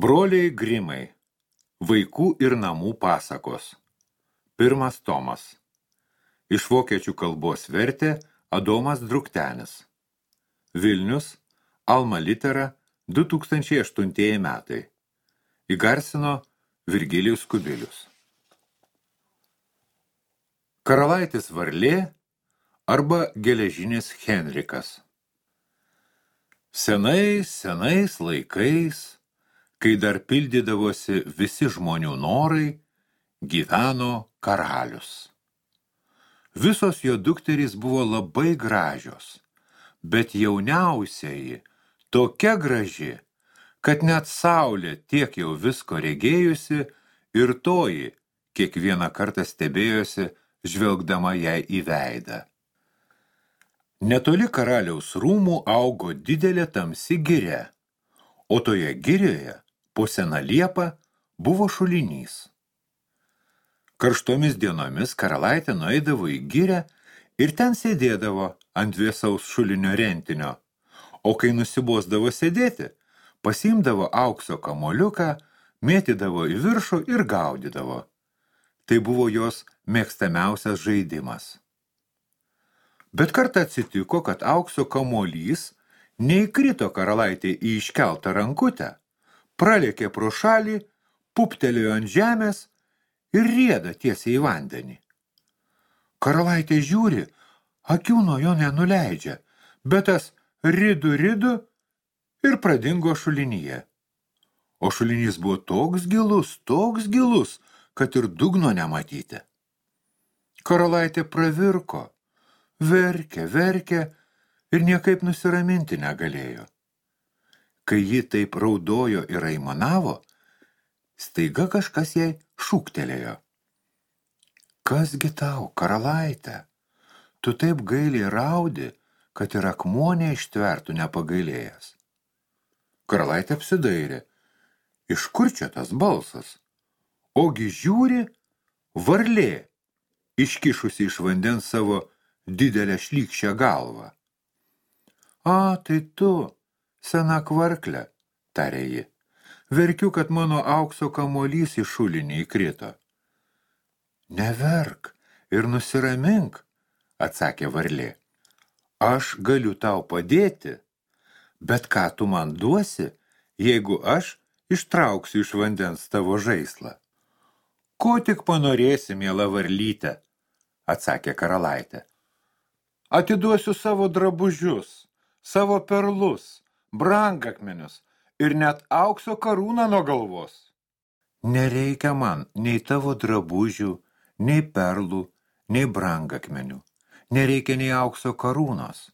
Broliai Grimai. Vaikų ir namų pasakos. Pirmas tomas. Iš vokiečių kalbos vertė Adomas Druktenis. Vilnius, Alma Litera, 2008 metai. Įgarsino Virgilijus Kubilius. Karalaitis varlė arba geležinis Henrikas. Senais, senais laikais – kai dar pildydavosi visi žmonių norai, gyveno karalius. Visos jo dukterys buvo labai gražios, bet jauniausiai tokia graži, kad net saulė tiek jau visko regėjusi ir toji kiekvieną kartą stebėjosi, žvelgdama jai į veidą. Netoli karaliaus rūmų augo didelė tamsi giria, o toje girioje po sena liepa buvo šulinys. Karštomis dienomis karalaitė nueidavo į gyrę ir ten sėdėdavo ant vėsaus šulinio rentinio, o kai nusibosdavo sėdėti, pasiimdavo aukso kamoliuką, mėtydavo į viršų ir gaudydavo. Tai buvo jos mėgstamiausias žaidimas. Bet kartą atsitiko, kad aukso kamolys neįkrito karalaitė į iškeltą rankutę, pralėkė pro šalį, puptelėjo ant žemės ir rieda tiesiai į vandenį. Karalaitė žiūri, akių nuo jo nenuleidžia, bet tas ridu ridu ir pradingo šulinyje. O šulinys buvo toks gilus, toks gilus, kad ir dugno nematyti. Karalaitė pravirko, verkė, verkė ir niekaip nusiraminti negalėjo. Kai ji taip raudojo ir aimanavo, staiga kažkas jai šūktelėjo. Kasgi tau, karalaitė, tu taip gailiai raudi, kad ir akmonė ištvertų nepagailėjęs. Karalaitė apsidairė. Iš kur čia tas balsas? Ogi žiūri, varlė, iškišusi iš vandens savo didelę šlykščią galvą. A, tai tu, Sena kvarklė, tarė ji. Verkiu, kad mano aukso kamolys į šulinį įkrito. Neverk ir nusiramink, atsakė varlė. Aš galiu tau padėti, bet ką tu man duosi, jeigu aš ištrauksiu iš vandens tavo žaislą? Ko tik panorėsi, miela varlytė, atsakė karalaitė. Atiduosiu savo drabužius, savo perlus, brangakmenius ir net aukso karūną nuo galvos. Nereikia man nei tavo drabužių, nei perlų, nei brangakmenių. Nereikia nei aukso karūnos.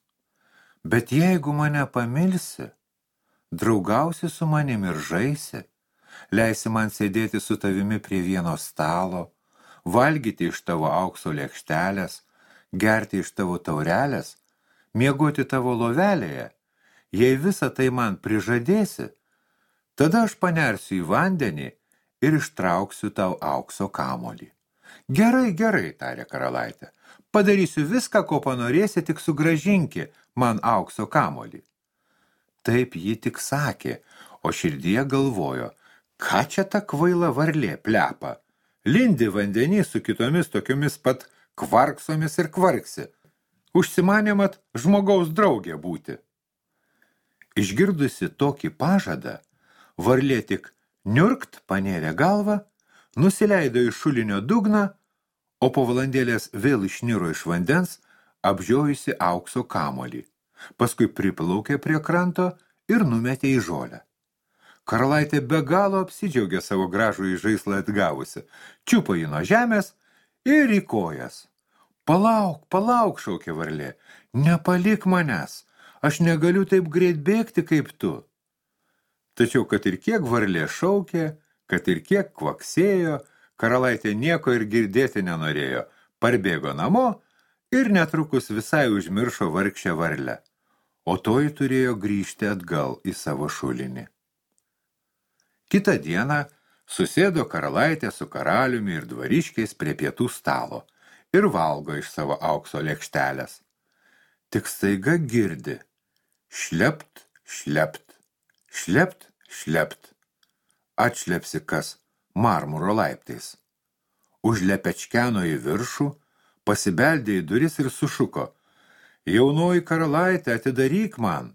Bet jeigu mane pamilsi, draugausi su manim ir žaisi, leisi man sėdėti su tavimi prie vieno stalo, valgyti iš tavo aukso lėkštelės, gerti iš tavo taurelės, miegoti tavo lovelėje Jei visą tai man prižadėsi, tada aš panersiu į vandenį ir ištrauksiu tau aukso kamolį. Gerai, gerai, tarė karalaitė. Padarysiu viską, ko panorėsi, tik sugražinki man aukso kamolį. Taip ji tik sakė, o širdie galvojo, ką čia ta kvaila varlė plepa. Lindi vandenį su kitomis tokiomis pat kvarksomis ir kvarksi. Užsimanė mat žmogaus draugė būti. Išgirdusi tokį pažadą, varlė tik niurkt panėrė galvą, nusileido iš šulinio dugną, o po valandėlės vėl išniro iš vandens, apžiojusi aukso kamolį. Paskui priplaukė prie kranto ir numetė į žolę. Karalaitė be galo apsidžiaugė savo gražų į žaislą atgavusi, čiupo jį nuo žemės ir į kojas. Palauk, palauk, šaukė varlė, nepalik manęs, aš negaliu taip greit bėgti kaip tu. Tačiau, kad ir kiek varlė šaukė, kad ir kiek kvaksėjo, karalaitė nieko ir girdėti nenorėjo, parbėgo namo ir netrukus visai užmiršo vargšę varlę, o toji turėjo grįžti atgal į savo šulinį. Kitą dieną susėdo karalaitė su karaliumi ir dvariškiais prie pietų stalo ir valgo iš savo aukso lėkštelės. Tik staiga girdi, Šlept, šlept, šlept, šlept. atšlepsi kas marmuro laiptais. Užlepečkeno į viršų, pasibeldė į duris ir sušuko. Jaunoji karalaitė, atidaryk man.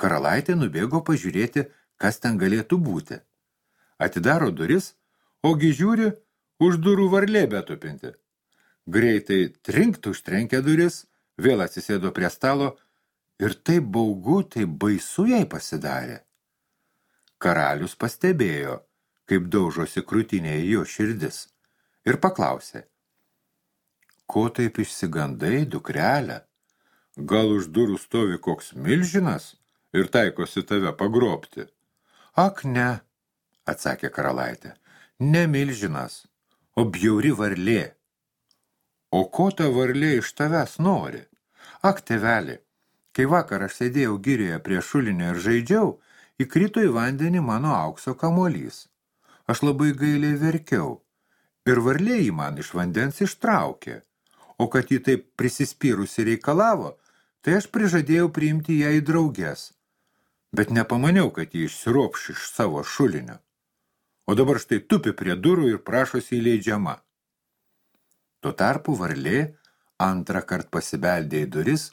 Karalaitė nubėgo pažiūrėti, kas ten galėtų būti. Atidaro duris, ogi žiūri, už durų varlė betupinti. Greitai trinkt užtrenkia duris, vėl atsisėdo prie stalo ir taip baugu, taip baisu jai pasidarė. Karalius pastebėjo, kaip daužosi krūtinėje jo širdis ir paklausė. Ko taip išsigandai, dukrelė? Gal už durų stovi koks milžinas ir taikosi tave pagrobti? Ak, ne, atsakė karalaitė, ne milžinas, o bjauri varlė. O ko ta varlė iš tavęs nori? Ak, tėveli, kai vakar aš sėdėjau girioje prie šulinio ir žaidžiau, įkrito į vandenį mano aukso kamolys. Aš labai gailiai verkiau ir varlė jį man iš vandens ištraukė, o kad jį taip prisispyrusi reikalavo, tai aš prižadėjau priimti ją į drauges, bet nepamaniau, kad jį išsiropš iš savo šulinio. O dabar štai tupi prie durų ir prašosi įleidžiama. Tuo tarpu varlė antrą kart pasibeldė į duris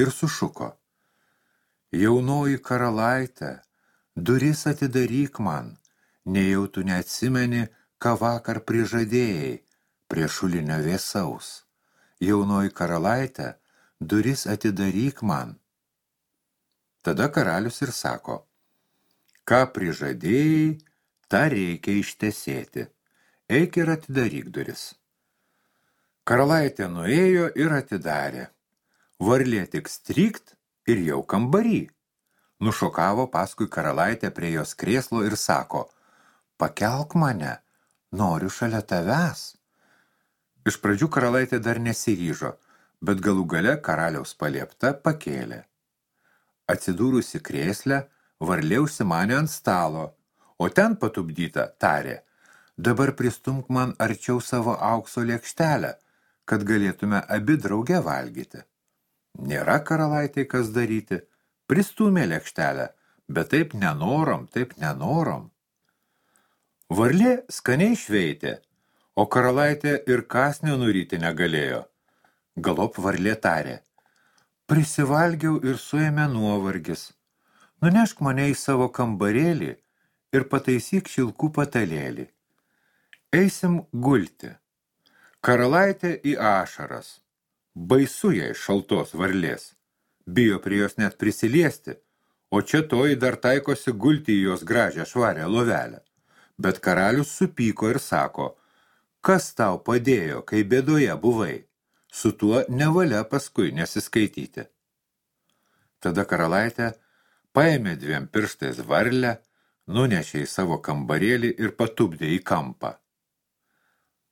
ir sušuko. Jaunoji karalaitė, duris atidaryk man, nejau tu neatsimeni, ką vakar prižadėjai prie šulinio vėsaus. Jaunoji karalaitė, duris atidaryk man. Tada karalius ir sako, ką prižadėjai, tą reikia ištesėti. Eik ir atidaryk duris. Karalaitė nuėjo ir atidarė. Varlė tik strykt ir jau kambarį. Nušokavo paskui karalaitę prie jos krėslo ir sako, pakelk mane, noriu šalia tavęs. Iš pradžių karalaitė dar nesiryžo, bet galų gale karaliaus paliepta pakėlė. Atsidūrusi krėslę, varlė užsimanė ant stalo, o ten patupdyta tarė, dabar pristumk man arčiau savo aukso lėkštelę, kad galėtume abi drauge valgyti. Nėra karalaitai kas daryti, pristūmė lėkštelę, bet taip nenorom, taip nenorom. Varlė skaniai šveitė, o karalaitė ir kasnio nuryti negalėjo. Galop varlė tarė, prisivalgiau ir suėmė nuovargis. Nunešk mane į savo kambarėlį ir pataisyk šilkų patalėlį. Eisim gulti. Karalaitė į ašaras. Baisu jai šaltos varlės. Bijo prie jos net prisiliesti, o čia toji dar taikosi gulti į jos gražią švarę lovelę. Bet karalius supyko ir sako, kas tau padėjo, kai bėdoje buvai? Su tuo nevalia paskui nesiskaityti. Tada karalaitė paėmė dviem pirštais varlę, nunešė į savo kambarėlį ir patupdė į kampą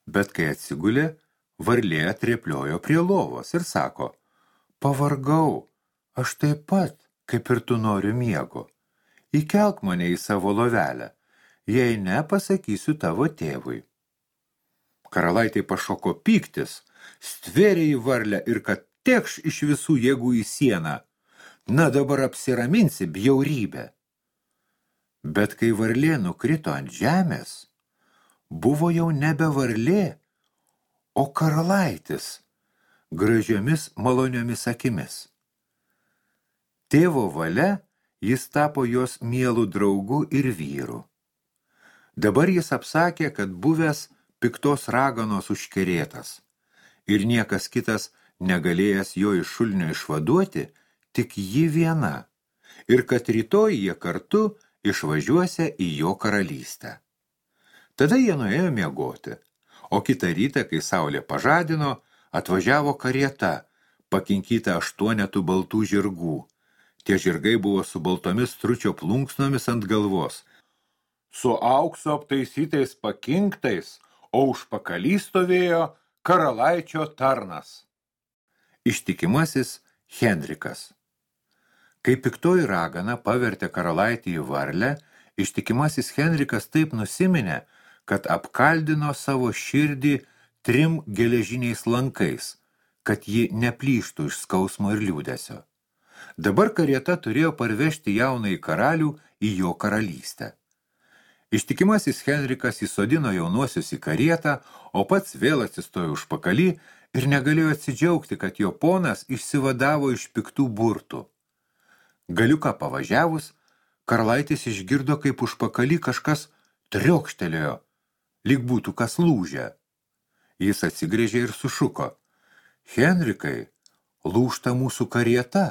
bet kai atsigulė, varlė atrėpliojo prie lovos ir sako, pavargau, aš taip pat, kaip ir tu noriu miego. Įkelk mane į savo lovelę, jei ne, pasakysiu tavo tėvui. Karalaitai pašoko pyktis, stvėrė į varlę ir kad tekš iš visų jėgų į sieną. Na dabar apsiraminsi bjaurybę. Bet kai varlė nukrito ant žemės, buvo jau nebe varlė, o karalaitis gražiomis maloniomis akimis. Tėvo valia jis tapo jos mielų draugų ir vyrų. Dabar jis apsakė, kad buvęs piktos raganos užkerėtas ir niekas kitas negalėjęs jo iš šulnio išvaduoti, tik ji viena, ir kad rytoj jie kartu išvažiuosia į jo karalystę. Tada jie nuėjo miegoti, o kitą rytą, kai saulė pažadino, atvažiavo karieta, pakinkyta aštuonetų baltų žirgų. Tie žirgai buvo su baltomis stručio plunksnomis ant galvos, su aukso aptaisytais pakinktais, o už pakalį stovėjo karalaičio tarnas. Ištikimasis Henrikas. Kai piktoji ragana pavertė karalaitį į varlę, ištikimasis Henrikas taip nusiminė, kad apkaldino savo širdį trim geležiniais lankais, kad ji neplyštų iš skausmo ir liūdesio. Dabar karieta turėjo parvežti jaunai karalių į jo karalystę. Ištikimasis Henrikas įsodino jaunuosius į karietą, o pats vėl atsistojo už pakalį ir negalėjo atsidžiaugti, kad jo ponas išsivadavo iš piktų burtų. Galiuką pavažiavus, Karlaitis išgirdo, kaip už pakalį kažkas triokštelėjo, lyg būtų kas lūžę. Jis atsigrėžė ir sušuko. Henrikai, lūšta mūsų karieta.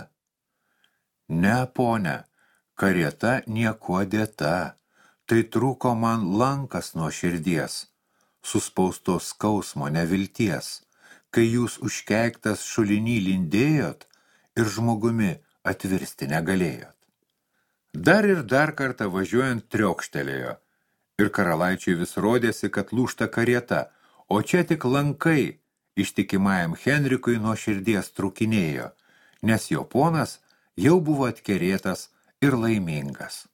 Ne, ponė, karieta niekuo dėta. Tai trūko man lankas nuo širdies, suspaustos skausmo nevilties, kai jūs užkeiktas šulinį lindėjot ir žmogumi atvirsti negalėjot. Dar ir dar kartą važiuojant triokštelėjo ir karalaičiui vis rodėsi, kad lūšta karieta, o čia tik lankai ištikimajam Henrikui nuo širdies trukinėjo, nes jo ponas jau buvo atkerėtas ir laimingas.